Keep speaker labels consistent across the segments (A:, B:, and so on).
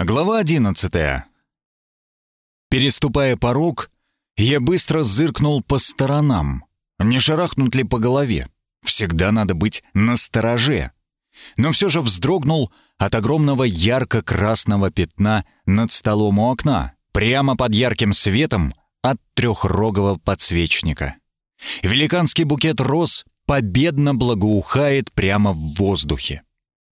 A: Глава одиннадцатая. Переступая порог, я быстро зыркнул по сторонам. Не шарахнут ли по голове? Всегда надо быть настороже. Но все же вздрогнул от огромного ярко-красного пятна над столом у окна, прямо под ярким светом от трехрогого подсвечника. Великанский букет роз победно благоухает прямо в воздухе.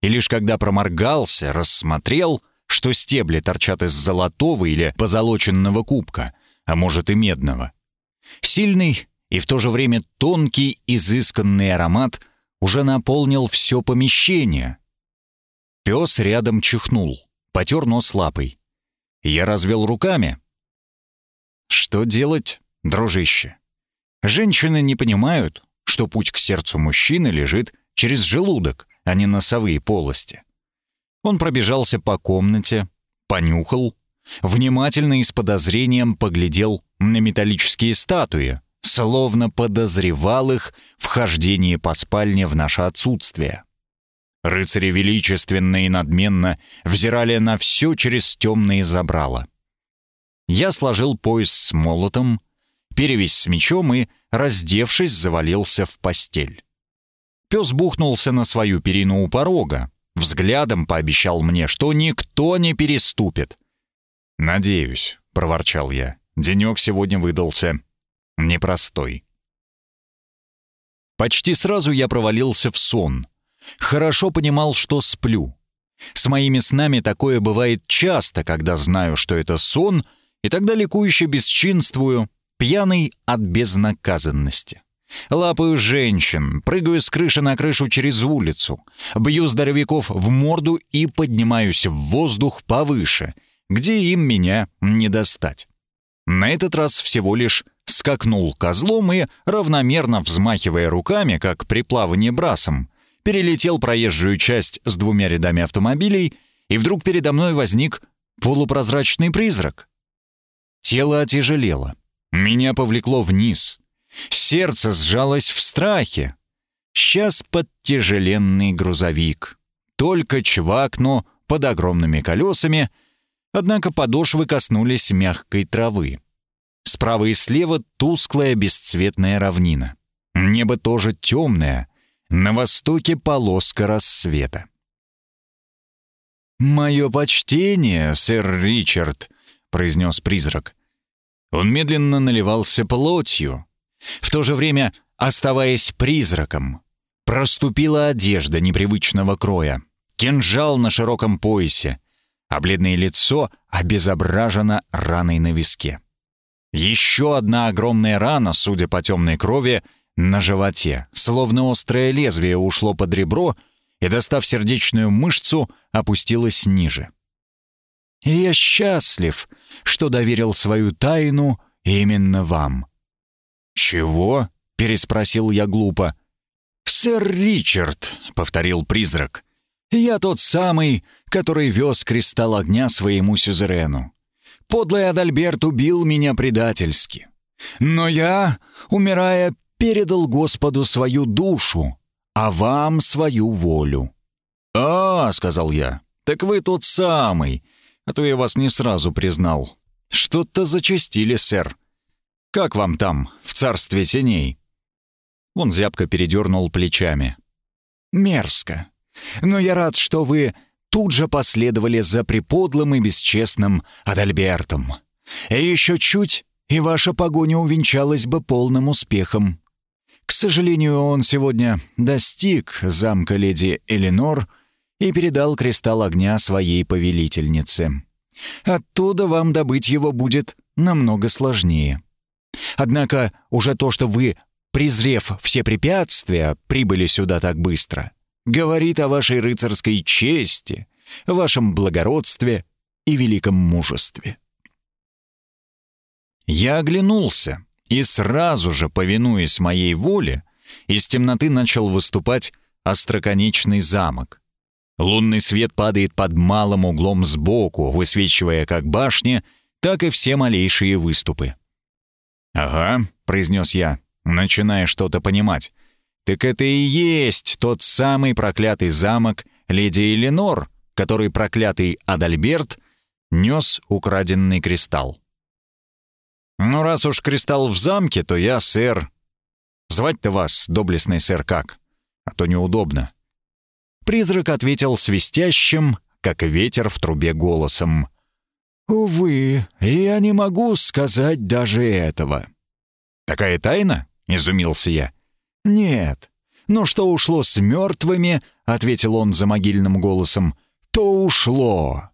A: И лишь когда проморгался, рассмотрел, что стебли торчат из золотого или позолоченного кубка, а может и медного. Сильный и в то же время тонкий, изысканный аромат уже наполнил все помещение. Пес рядом чихнул, потер нос лапой. Я развел руками. Что делать, дружище? Женщины не понимают, что путь к сердцу мужчины лежит через желудок, а не носовые полости. Он пробежался по комнате, понюхал, внимательно и с подозрением поглядел на металлические статуи, словно подозревал их в хождении по спальне в наше отсутствие. Рыцари величественно и надменно взирали на все через темные забрала. Я сложил пояс с молотом, перевязь с мечом и, раздевшись, завалился в постель. Пес бухнулся на свою перину у порога, взглядом пообещал мне, что никто не переступит. «Надеюсь», — проворчал я, — «денек сегодня выдался непростой». Почти сразу я провалился в сон. Хорошо понимал, что сплю. С моими снами такое бывает часто, когда знаю, что это сон, и тогда ликующе бесчинствую, пьяный от безнаказанности. Лапаю женщин, прыгаю с крыши на крышу через улицу, бью здоровяков в морду и поднимаюсь в воздух повыше, где им меня не достать. На этот раз всего лишь скакнул козлом и, равномерно взмахивая руками, как при плавании брасом, перелетел проезжую часть с двумя рядами автомобилей, и вдруг передо мной возник полупрозрачный призрак. Тело отяжелело. Меня повлекло вниз — Сердце сжалось в страхе. Сейчас под тяжеленный грузовик. Только чвакну под огромными колесами, однако подошвы коснулись мягкой травы. Справа и слева тусклая бесцветная равнина. Небо тоже темное, на востоке полоска рассвета. «Мое почтение, сэр Ричард», — произнес призрак. Он медленно наливался плотью, в то же время оставаясь призраком. Проступила одежда непривычного кроя, кинжал на широком поясе, а бледное лицо обезображено раной на виске. Еще одна огромная рана, судя по темной крови, на животе, словно острое лезвие ушло под ребро и, достав сердечную мышцу, опустилось ниже. Я счастлив, что доверил свою тайну именно вам. «Чего?» — переспросил я глупо. «Сэр Ричард», — повторил призрак. «Я тот самый, который вез кристалл огня своему сюзерену. Подлый Адальберт убил меня предательски. Но я, умирая, передал Господу свою душу, а вам свою волю». «А, — сказал я, — так вы тот самый, а то я вас не сразу признал. Что-то зачастили, сэр. Как вам там, в царстве теней?» Он зябко передернул плечами. «Мерзко. Но я рад, что вы тут же последовали за преподлым и бесчестным Адальбертом. И еще чуть, и ваша погоня увенчалась бы полным успехом. К сожалению, он сегодня достиг замка леди Эленор и передал кристалл огня своей повелительнице. Оттуда вам добыть его будет намного сложнее. Однако уже то, что вы, презрев все препятствия, прибыли сюда так быстро, говорит о вашей рыцарской чести, вашем благородстве и великом мужестве. Я оглянулся, и сразу же, повинуясь моей воле, из темноты начал выступать остроконечный замок. Лунный свет падает под малым углом сбоку, высвечивая как башни, так и все малейшие выступы. «Ага», — произнес я, начиная что-то понимать. «Так это и есть тот самый проклятый замок леди Эленор, который проклятый Адальберт нес украденный кристалл. «Ну, раз уж кристалл в замке, то я сэр. Звать-то вас, доблестный сэр, как? А то неудобно». Призрак ответил свистящим, как ветер в трубе голосом. «Увы, я не могу сказать даже этого». «Такая тайна?» — изумился я. «Нет. Но что ушло с мертвыми?» — ответил он за могильным голосом. «То ушло.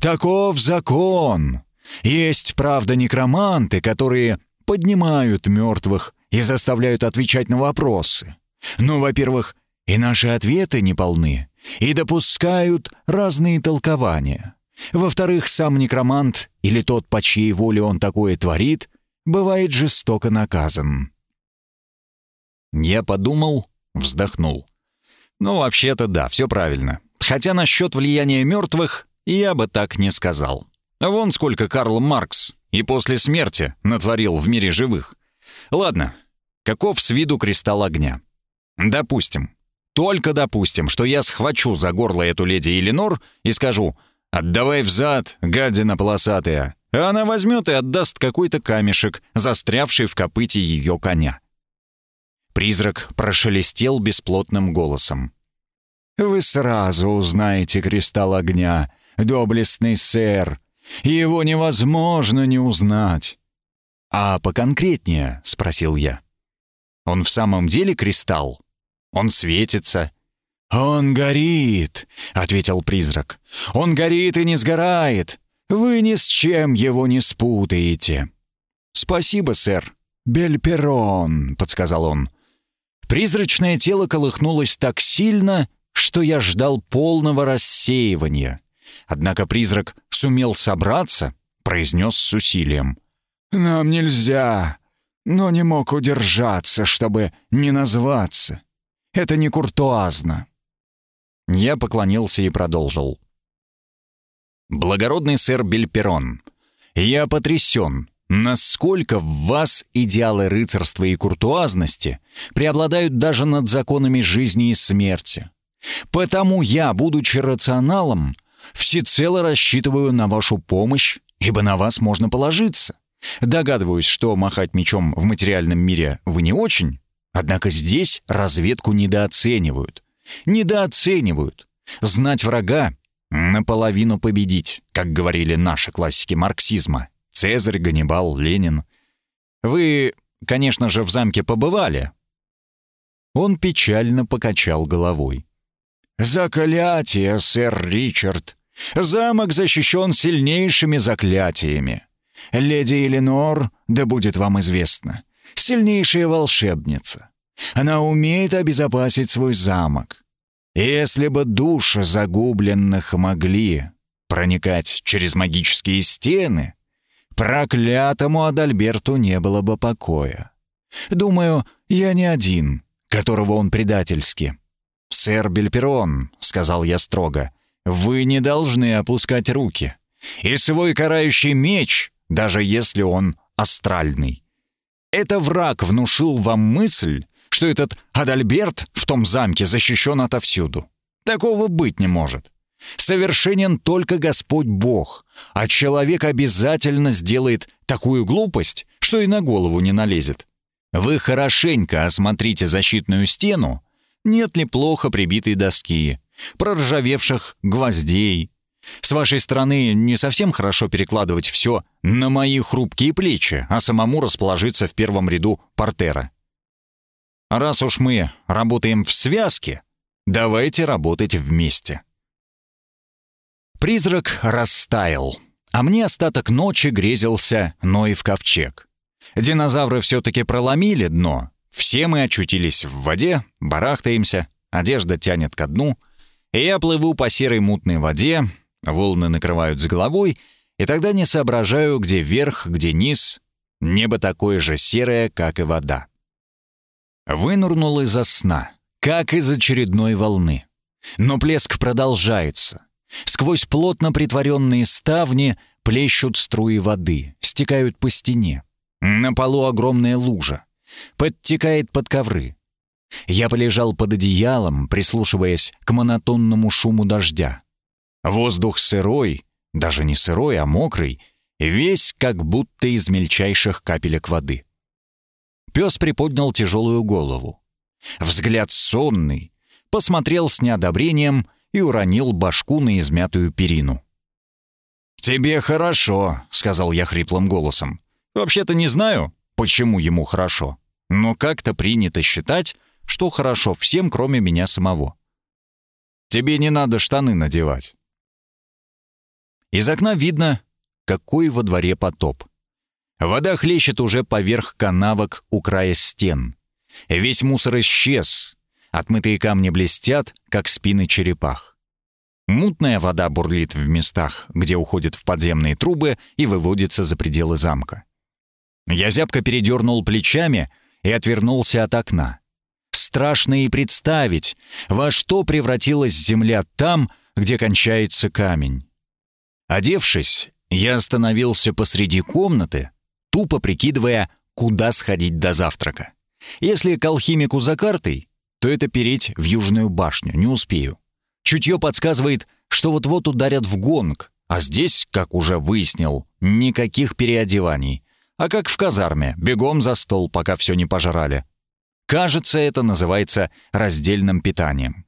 A: Таков закон. Есть, правда, некроманты, которые поднимают мертвых и заставляют отвечать на вопросы. Но, во-первых, и наши ответы не полны, и допускают разные толкования. Во-вторых, сам некромант или тот, по чьей воле он такое творит, бывает жестоко наказан. Я подумал, вздохнул. Ну, вообще-то да, все правильно. Хотя насчет влияния мертвых я бы так не сказал. Вон сколько Карл Маркс и после смерти натворил в мире живых. Ладно, каков с виду кристалл огня? Допустим, только допустим, что я схвачу за горло эту леди Эленор и скажу «Отдавай взад, гадина полосатая», а она возьмет и отдаст какой-то камешек, застрявший в копыте ее коня. Призрак прошелестел бесплотным голосом. «Вы сразу узнаете кристалл огня, доблестный сэр. Его невозможно не узнать». «А поконкретнее?» — спросил я. «Он в самом деле кристалл? Он светится?» «Он горит», — ответил призрак. «Он горит и не сгорает. Вы ни с чем его не спутаете». «Спасибо, сэр». «Бельперон», — подсказал он. Призрачное тело колыхнулось так сильно, что я ждал полного рассеивания. Однако призрак сумел собраться, произнес с усилием. «Нам нельзя, но не мог удержаться, чтобы не назваться. Это не куртуазно». Я поклонился и продолжил. «Благородный сэр Бельперон, я потрясен, Насколько в вас идеалы рыцарства и куртуазности преобладают даже над законами жизни и смерти. Потому я, будучи рационалом, всецело рассчитываю на вашу помощь, ибо на вас можно положиться. Догадываюсь, что махать мечом в материальном мире вы не очень, однако здесь разведку недооценивают. Недооценивают. Знать врага — наполовину победить, как говорили наши классики марксизма. Цезарь, Ганнибал, Ленин. Вы, конечно же, в замке побывали?» Он печально покачал головой. «Заклятие, сэр Ричард! Замок защищен сильнейшими заклятиями. Леди Эленор, да будет вам известно, сильнейшая волшебница. Она умеет обезопасить свой замок. Если бы души загубленных могли проникать через магические стены, проклятому Адальберту не было бы покоя. Думаю, я не один, которого он предательски. «Сэр Бельперон», — сказал я строго, — «вы не должны опускать руки. И свой карающий меч, даже если он астральный. Это враг внушил вам мысль, что этот Адальберт в том замке защищен отовсюду. Такого быть не может. Совершенен только Господь Бог, а человек обязательно сделает такую глупость, что и на голову не налезет. Вы хорошенько осмотрите защитную стену, нет ли плохо прибитой доски, проржавевших гвоздей. С вашей стороны не совсем хорошо перекладывать все на мои хрупкие плечи, а самому расположиться в первом ряду портера. Раз уж мы работаем в связке, давайте работать вместе. Призрак растаял, а мне остаток ночи грезился Ноев ковчег. Динозавры все-таки проломили дно. Все мы очутились в воде, барахтаемся, одежда тянет ко дну, и я плыву по серой мутной воде, волны накрывают с головой, и тогда не соображаю, где верх, где низ. Небо такое же серое, как и вода. Вынурнул из-за сна, как из очередной волны. Но плеск продолжается. Сквозь плотно притворенные ставни плещут струи воды, стекают по стене. На полу огромная лужа. Подтекает под ковры. Я полежал под одеялом, прислушиваясь к монотонному шуму дождя. Воздух сырой, даже не сырой, а мокрый, весь как будто из мельчайших капелек воды. Пес приподнял тяжелую голову. Взгляд сонный, посмотрел с неодобрением и уронил башку на измятую перину. «Тебе хорошо», — сказал я хриплым голосом. «Вообще-то не знаю, почему ему хорошо, но как-то принято считать, что хорошо всем, кроме меня самого. Тебе не надо штаны надевать». Из окна видно, какой во дворе потоп. Вода хлещет уже поверх канавок у края стен. Весь мусор исчез. Отмытые камни блестят, как спины черепах. Мутная вода бурлит в местах, где уходит в подземные трубы и выводится за пределы замка. Я зябко передернул плечами и отвернулся от окна. Страшно и представить, во что превратилась земля там, где кончается камень. Одевшись, я остановился посреди комнаты, тупо прикидывая, куда сходить до завтрака. Если к алхимику за картой, то это переть в Южную башню, не успею. Чутье подсказывает, что вот-вот ударят в гонг, а здесь, как уже выяснил, никаких переодеваний. А как в казарме, бегом за стол, пока все не пожрали. Кажется, это называется раздельным питанием.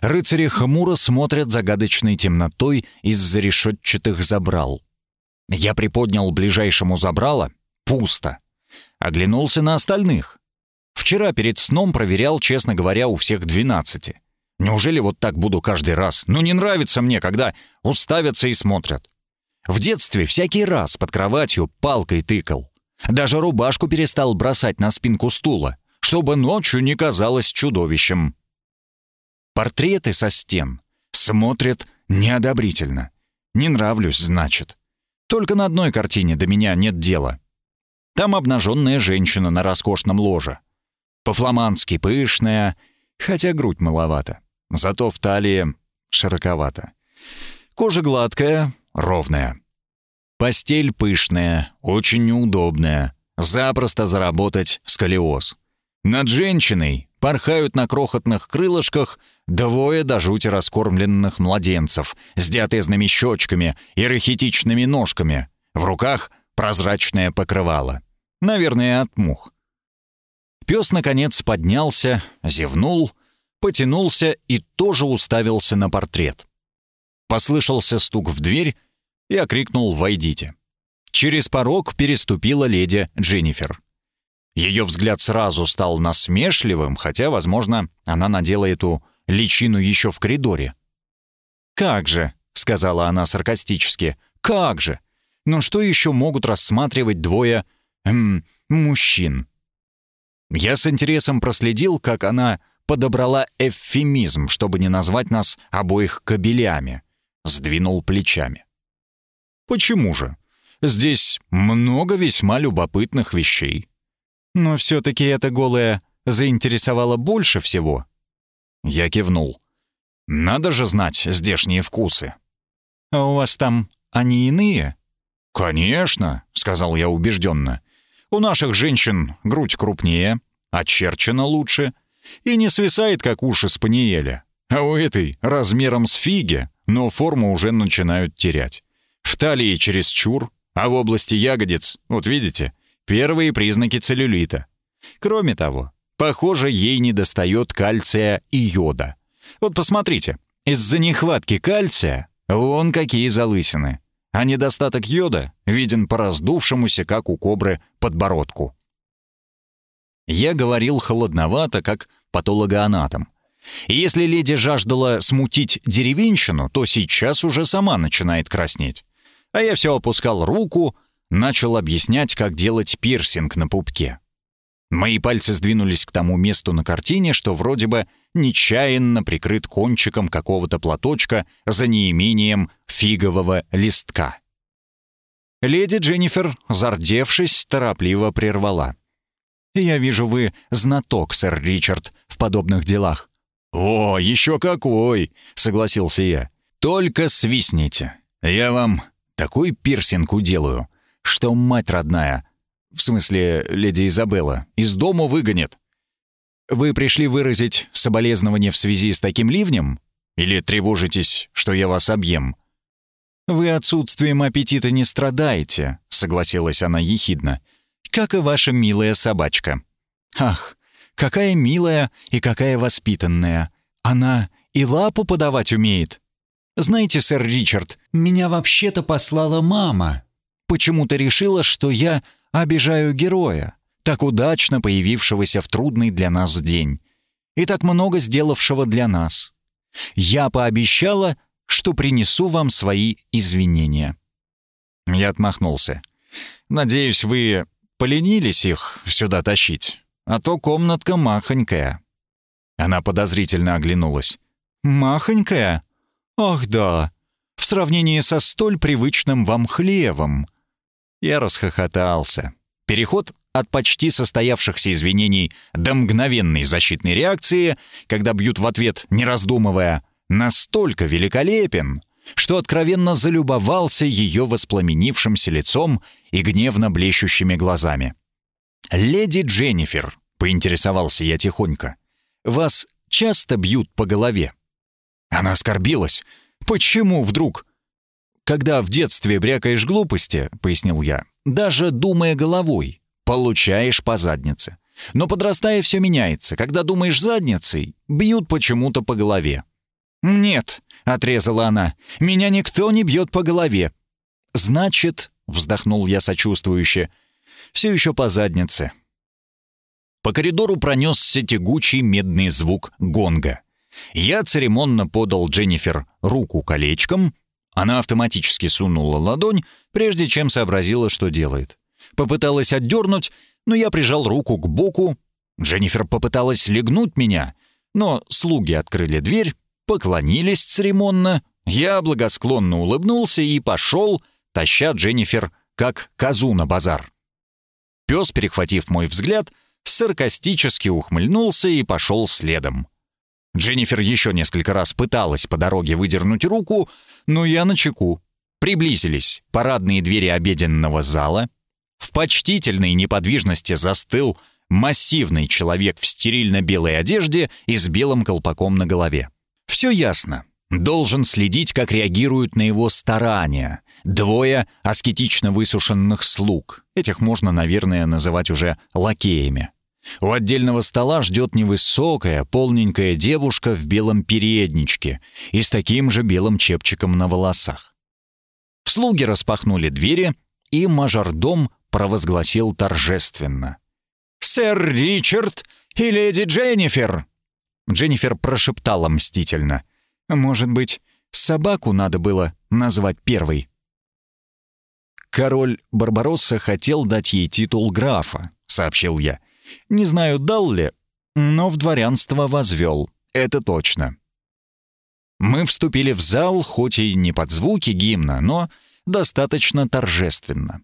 A: Рыцари хмуро смотрят загадочной темнотой из-за решетчатых забрал. Я приподнял ближайшему забрало — пусто. Оглянулся на остальных. Вчера перед сном проверял, честно говоря, у всех двенадцати. Неужели вот так буду каждый раз? Ну не нравится мне, когда уставятся и смотрят. В детстве всякий раз под кроватью палкой тыкал. Даже рубашку перестал бросать на спинку стула, чтобы ночью не казалось чудовищем. Портреты со стен смотрят неодобрительно. Не нравлюсь, значит. Только на одной картине до меня нет дела. Там обнаженная женщина на роскошном ложе. По-фламандски пышная, хотя грудь маловато. Зато в талии широковато. Кожа гладкая, ровная. Постель пышная, очень неудобная. Запросто заработать сколиоз. Над женщиной порхают на крохотных крылышках двое до жути раскормленных младенцев с диатезными щечками и рахитичными ножками. В руках прозрачное покрывало. Наверное, от мух. Пес, наконец, поднялся, зевнул, потянулся и тоже уставился на портрет. Послышался стук в дверь и окрикнул «Войдите». Через порог переступила леди Дженнифер. Ее взгляд сразу стал насмешливым, хотя, возможно, она надела эту личину еще в коридоре. «Как же», — сказала она саркастически, — «как же! Ну что еще могут рассматривать двое... Эм, мужчин?» Я с интересом проследил, как она подобрала эвфемизм, чтобы не назвать нас обоих кобелями. Сдвинул плечами. «Почему же? Здесь много весьма любопытных вещей. Но все-таки это голое заинтересовало больше всего. Я кивнул. Надо же знать здешние вкусы. А у вас там они иные? Конечно, сказал я убежденно. У наших женщин грудь крупнее, очерчена лучше и не свисает, как уши спаниеля. А у этой размером с фиги, но форму уже начинают терять. В талии чересчур, а в области ягодиц, вот видите, Первые признаки целлюлита. Кроме того, похоже, ей недостает кальция и йода. Вот посмотрите, из-за нехватки кальция вон какие залысины, а недостаток йода виден по раздувшемуся, как у кобры, подбородку. Я говорил холодновато, как патологоанатом. И если леди жаждала смутить деревенщину, то сейчас уже сама начинает краснеть. А я все опускал руку, начал объяснять, как делать пирсинг на пупке. Мои пальцы сдвинулись к тому месту на картине, что вроде бы нечаянно прикрыт кончиком какого-то платочка за неимением фигового листка. Леди Дженнифер, зардевшись, торопливо прервала. «Я вижу, вы знаток, сэр Ричард, в подобных делах». «О, еще какой!» — согласился я. «Только свистните. Я вам такой пирсинг уделаю, что мать родная, в смысле леди Изабелла, из дома выгонит. Вы пришли выразить соболезнование в связи с таким ливнем? Или тревожитесь, что я вас объем?» «Вы отсутствием аппетита не страдаете», — согласилась она ехидно. «Как и ваша милая собачка». «Ах, какая милая и какая воспитанная. Она и лапу подавать умеет». «Знаете, сэр Ричард, меня вообще-то послала мама. Почему-то решила, что я обижаю героя, так удачно появившегося в трудный для нас день и так много сделавшего для нас. Я пообещала, что принесу вам свои извинения». Я отмахнулся. «Надеюсь, вы поленились их сюда тащить, а то комнатка махонькая». Она подозрительно оглянулась. «Махонькая? Ах да, в сравнении со столь привычным вам хлевом». Я расхохотался. Переход от почти состоявшихся извинений до мгновенной защитной реакции, когда бьют в ответ, не раздумывая, настолько великолепен, что откровенно залюбовался ее воспламенившимся лицом и гневно блещущими глазами. «Леди Дженнифер», — поинтересовался я тихонько, — «вас часто бьют по голове?» Она оскорбилась. «Почему вдруг?» «Когда в детстве брякаешь глупости», — пояснил я, — «даже думая головой, получаешь по заднице. Но подрастая все меняется. Когда думаешь задницей, бьют почему-то по голове. «Нет», — отрезала она, — «меня никто не бьет по голове». «Значит», — вздохнул я сочувствующе, — «все еще по заднице». По коридору пронесся тягучий медный звук гонга. Я церемонно подал Дженнифер руку колечком. Она автоматически сунула ладонь, прежде чем сообразила, что делает. Попыталась отдернуть, но я прижал руку к боку. Дженнифер попыталась легнуть меня, но слуги открыли дверь, поклонились церемонно. Я благосклонно улыбнулся и пошел, таща Дженнифер как козу на базар. Пес, перехватив мой взгляд, саркастически ухмыльнулся и пошел следом. Дженнифер еще несколько раз пыталась по дороге выдернуть руку, но я на чеку. Приблизились парадные двери обеденного зала, в почтительной неподвижности застыл массивный человек в стерильно-белой одежде и с белым колпаком на голове. Все ясно. Должен следить, как реагируют на его старания. Двое аскетично высушенных слуг. Этих можно, наверное, называть уже лакеями. У отдельного стола ждет невысокая, полненькая девушка в белом передничке и с таким же белым чепчиком на волосах. Слуги распахнули двери, и мажордом провозгласил торжественно. «Сэр Ричард и леди Дженнифер!» Дженнифер прошептала мстительно. «Может быть, собаку надо было назвать первой?» «Король Барбаросса хотел дать ей титул графа», — сообщил я. «Не знаю, дал ли, но в дворянство возвел. Это точно». Мы вступили в зал, хоть и не под звуки гимна, но достаточно торжественно.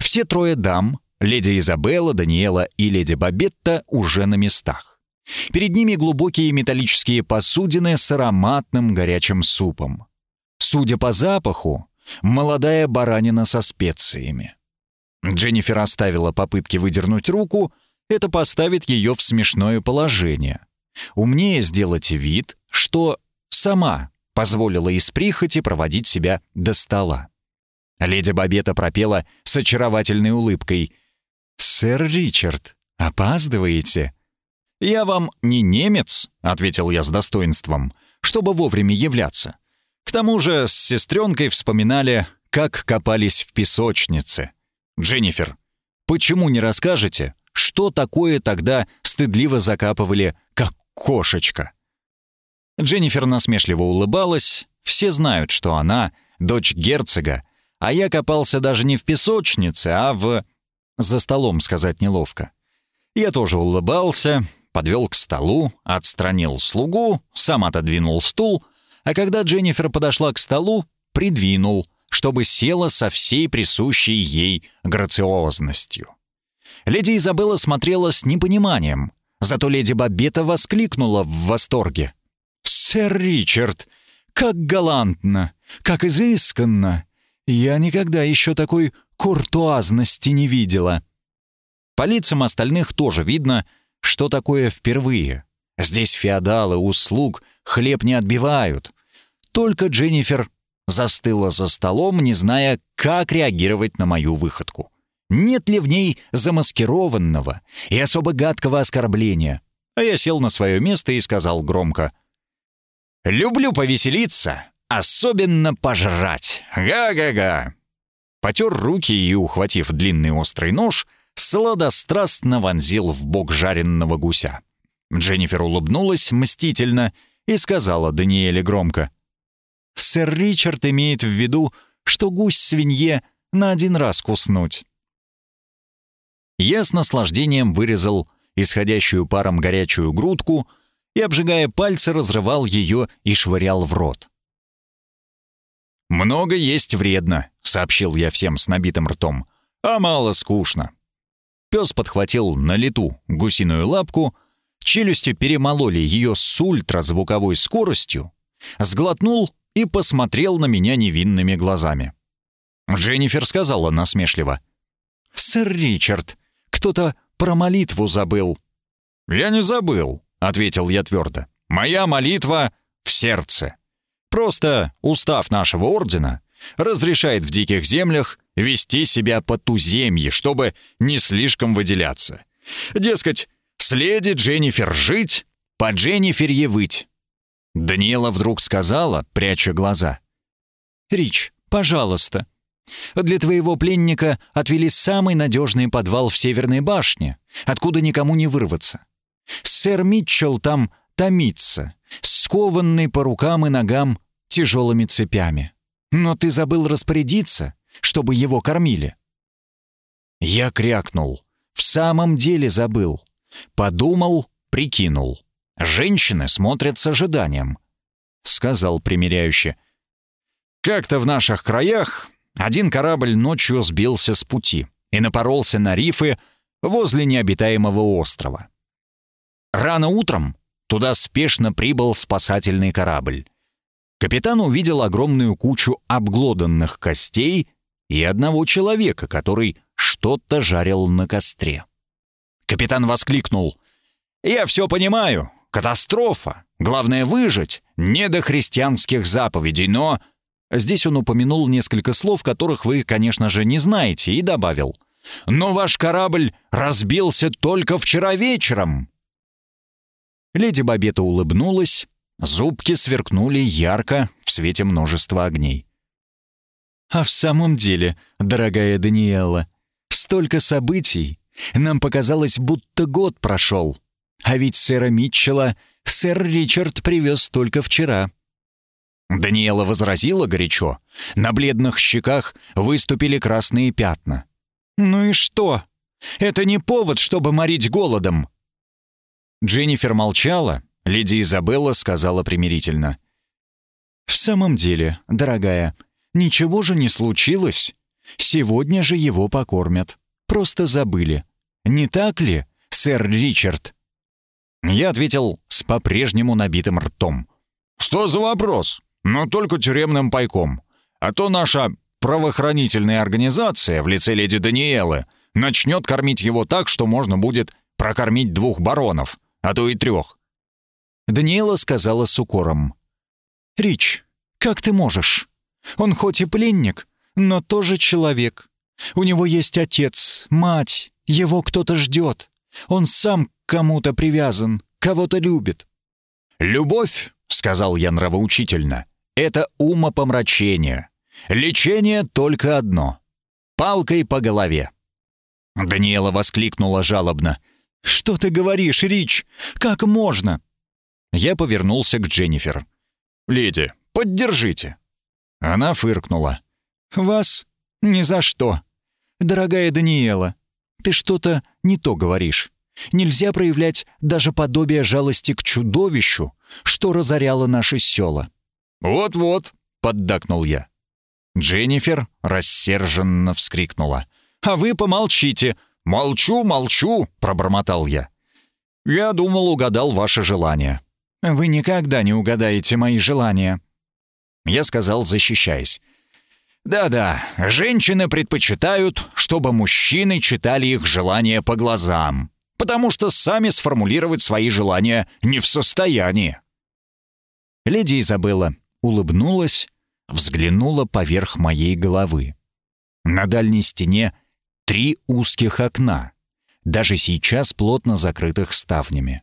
A: Все трое дам, леди Изабелла, Даниэла и леди Бабетта, уже на местах. Перед ними глубокие металлические посудины с ароматным горячим супом. Судя по запаху, молодая баранина со специями. Дженнифер оставила попытки выдернуть руку, это поставит ее в смешное положение. Умнее сделать вид, что сама позволила из прихоти проводить себя до стола. Леди Бабета пропела с очаровательной улыбкой. «Сэр Ричард, опаздываете?» «Я вам не немец», — ответил я с достоинством, «чтобы вовремя являться. К тому же с сестренкой вспоминали, как копались в песочнице. Дженнифер, почему не расскажете, что такое тогда стыдливо закапывали, как кошечка?» Дженнифер насмешливо улыбалась. Все знают, что она, дочь герцога, а я копался даже не в песочнице, а в... За столом сказать неловко. Я тоже улыбался, подвел к столу, отстранил слугу, сам отодвинул стул, а когда Дженнифер подошла к столу, придвинул, чтобы села со всей присущей ей грациозностью. Леди Изабелла смотрела с непониманием, зато леди Бабета воскликнула в восторге. «Сэр Ричард, как галантно, как изысканно! Я никогда еще такой куртуазности не видела. По лицам остальных тоже видно, что такое впервые. Здесь феодалы услуг хлеб не отбивают. Только Дженнифер застыла за столом, не зная, как реагировать на мою выходку. Нет ли в ней замаскированного и особо гадкого оскорбления? А я сел на свое место и сказал громко. «Люблю повеселиться, особенно пожрать. Га-га-га!» Потер руки и, ухватив длинный острый нож, сладострастно вонзил в бок жареного гуся. Дженнифер улыбнулась мстительно и сказала Даниэле громко. «Сэр Ричард имеет в виду, что гусь свинье на один раз куснуть». Я с наслаждением вырезал исходящую паром горячую грудку и, обжигая пальцы, разрывал ее и швырял в рот. «Много есть вредно», — сообщил я всем с набитым ртом, — «а мало скучно». Пес подхватил на лету гусиную лапку, челюстью перемололи ее с ультразвуковой скоростью, сглотнул и посмотрел на меня невинными глазами. Дженнифер сказала насмешливо. «Сэр Ричард, кто-то про молитву забыл». «Я не забыл», — ответил я твердо. «Моя молитва в сердце. Просто устав нашего ордена разрешает в диких землях вести себя по туземье, чтобы не слишком выделяться. Дескать, следит Дженнифер жить, по Дженниферье выть. Даниэла вдруг сказала, пряча глаза. «Рич, пожалуйста, для твоего пленника отвели самый надежный подвал в Северной башне, откуда никому не вырваться. Сэр Митчелл там томится, скованный по рукам и ногам тяжелыми цепями. Но ты забыл распорядиться, чтобы его кормили». Я крякнул. В самом деле забыл. Подумал, прикинул. Женщины смотрят с ожиданием. Сказал примиряюще. «Как-то в наших краях один корабль ночью сбился с пути и напоролся на рифы возле необитаемого острова. Рано утром туда спешно прибыл спасательный корабль. Капитан увидел огромную кучу обглоданных костей и одного человека, который что-то жарил на костре. Капитан воскликнул. «Я все понимаю. Катастрофа. Главное выжить. Не до христианских заповедей, но...» Здесь он упомянул несколько слов, которых вы, конечно же, не знаете, и добавил. «Но ваш корабль разбился только вчера вечером!» Леди Бабета улыбнулась, зубки сверкнули ярко в свете множества огней. «А в самом деле, дорогая Даниэла, столько событий, нам показалось, будто год прошел. А ведь сэра Митчелла сэр Ричард привез только вчера». Даниэла возразила горячо. На бледных щеках выступили красные пятна. «Ну и что? Это не повод, чтобы морить голодом!» Дженнифер молчала, леди Изабелла сказала примирительно. «В самом деле, дорогая, ничего же не случилось. Сегодня же его покормят. Просто забыли. Не так ли, сэр Ричард?» Я ответил с по-прежнему набитым ртом. «Что за вопрос? Но только тюремным пайком. А то наша правоохранительная организация в лице леди Даниэлы начнет кормить его так, что можно будет прокормить двух баронов, а то и трех. Даниэла сказала с укором. «Рич, как ты можешь? Он хоть и пленник, но тоже человек. У него есть отец, мать, его кто-то ждет. Он сам к кому-то привязан, кого-то любит». «Любовь», — сказал я нравоучительно, это умопомрачение. Лечение только одно — палкой по голове. Даниэла воскликнула жалобно. «Что ты говоришь, Рич? Как можно?» Я повернулся к Дженнифер. «Леди, поддержите». Она фыркнула. «Вас? Ни за что. Дорогая Даниэла, ты что-то не то говоришь. Нельзя проявлять даже подобие жалости к чудовищу, что разоряло наши села. «Вот-вот», — поддакнул я. Дженнифер рассерженно вскрикнула. «А вы помолчите!» «Молчу, молчу!» — пробормотал я. «Я думал, угадал ваше желание». «Вы никогда не угадаете мои желания». Я сказал, защищаясь. «Да-да, женщины предпочитают, чтобы мужчины читали их желания по глазам, потому что сами сформулировать свои желания не в состоянии». Леди Изабелла улыбнулась, взглянула поверх моей головы. На дальней стене три узких окна, даже сейчас плотно закрытых ставнями.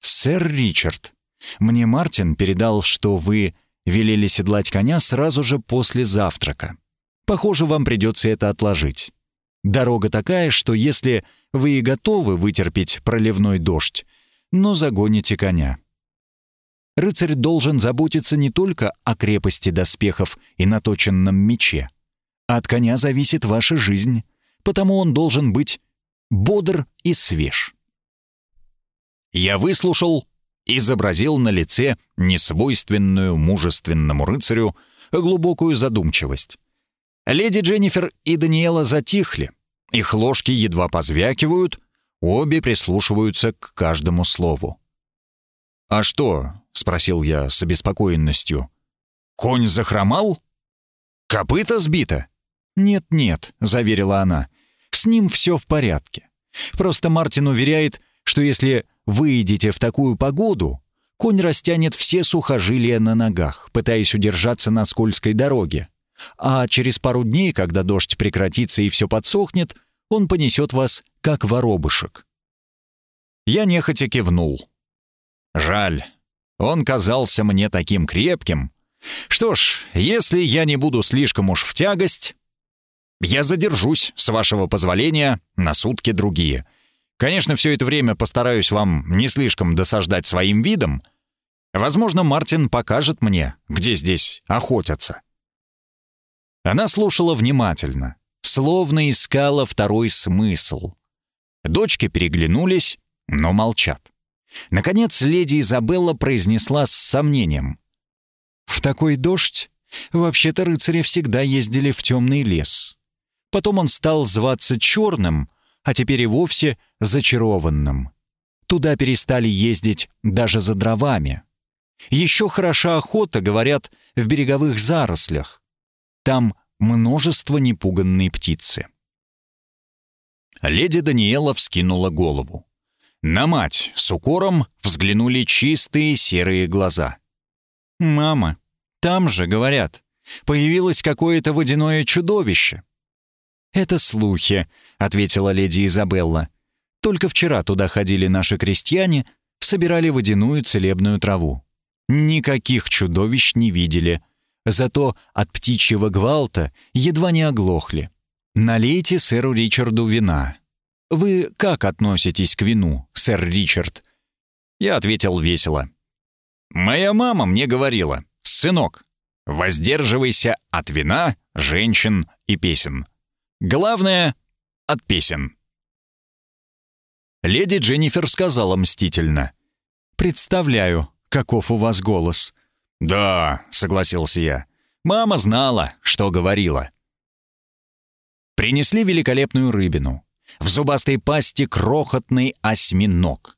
A: «Сэр Ричард, мне Мартин передал, что вы велели седлать коня сразу же после завтрака. Похоже, вам придется это отложить. Дорога такая, что если вы и готовы вытерпеть проливной дождь, но загоните коня. Рыцарь должен заботиться не только о крепости доспехов и наточенном мече. От коня зависит ваша жизнь, потому он должен быть бодр и свеж. Я выслушал, изобразил на лице несвойственную мужественному рыцарю глубокую задумчивость. Леди Дженнифер и Даниэла затихли, их ложки едва позвякивают, обе прислушиваются к каждому слову. «А что?» — спросил я с обеспокоенностью. «Конь захромал? Копыта сбито?» «Нет-нет», — заверила она, — «с ним все в порядке. Просто Мартин уверяет, что если выйдете в такую погоду, конь растянет все сухожилия на ногах, пытаясь удержаться на скользкой дороге. А через пару дней, когда дождь прекратится и все подсохнет, он понесет вас, как воробышек. Я нехотя кивнул. Жаль, он казался мне таким крепким. Что ж, если я не буду слишком уж в тягость, я задержусь, с вашего позволения, на сутки другие. Конечно, все это время постараюсь вам не слишком досаждать своим видом. Возможно, Мартин покажет мне, где здесь охотятся. Она слушала внимательно, словно искала второй смысл. Дочки переглянулись, но молчат. Наконец леди Изабелла произнесла с сомнением. «В такой дождь вообще-то рыцари всегда ездили в темный лес. Потом он стал зваться Черным, а теперь и вовсе Зачарованным. Туда перестали ездить даже за дровами. Еще хороша охота, говорят, в береговых зарослях. Там множество непуганной птицы». Леди Даниэла вскинула голову. На мать с укором взглянули чистые серые глаза. «Мама, там же, говорят, появилось какое-то водяное чудовище». «Это слухи», — ответила леди Изабелла. «Только вчера туда ходили наши крестьяне, собирали водяную целебную траву. Никаких чудовищ не видели. Зато от птичьего гвалта едва не оглохли. Налейте сэру Ричарду вина, вы как относитесь к вину, сэр Ричард?» Я ответил весело. «Моя мама мне говорила, сынок, воздерживайся от вина, женщин и песен. Главное — от песен». Леди Дженнифер сказала мстительно. «Представляю, каков у вас голос». «Да», — согласился я. «Мама знала, что говорила». Принесли великолепную рыбину в зубастой пасти крохотный осьминог.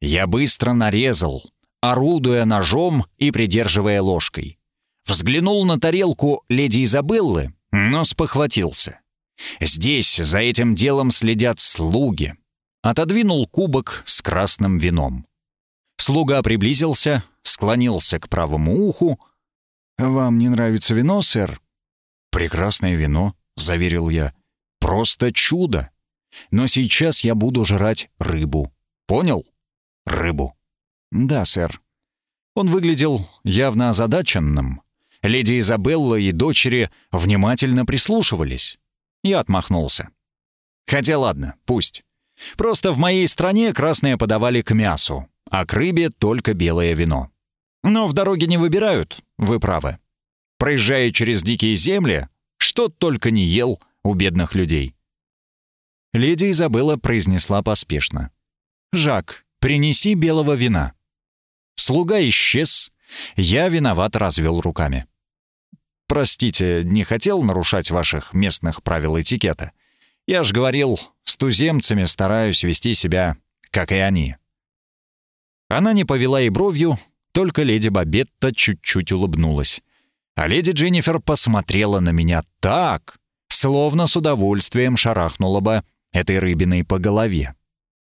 A: Я быстро нарезал, орудуя ножом и придерживая ложкой. Взглянул на тарелку леди Изабеллы, но спохватился. Здесь за этим делом следят слуги. Отодвинул кубок с красным вином. Слуга приблизился, склонился к правому уху. «Вам не нравится вино, сэр?» «Прекрасное вино», — заверил я. «Просто чудо!» Но сейчас я буду жрать рыбу. Понял? Рыбу. Да, сэр. Он выглядел явно озадаченным. Леди Изабелла и дочери внимательно прислушивались. Я отмахнулся. Хотя ладно, пусть. Просто в моей стране красное подавали к мясу, а к рыбе только белое вино. Но в дороге не выбирают, вы правы. Проезжая через дикие земли, что только не ел у бедных людей. Леди Изабелла произнесла поспешно. «Жак, принеси белого вина». Слуга исчез. Я виноват развел руками. «Простите, не хотел нарушать ваших местных правил этикета. Я ж говорил, с туземцами стараюсь вести себя, как и они». Она не повела и бровью, только леди Бабетта чуть-чуть улыбнулась. А леди Дженнифер посмотрела на меня так, словно с удовольствием шарахнула бы этой рыбиной по голове.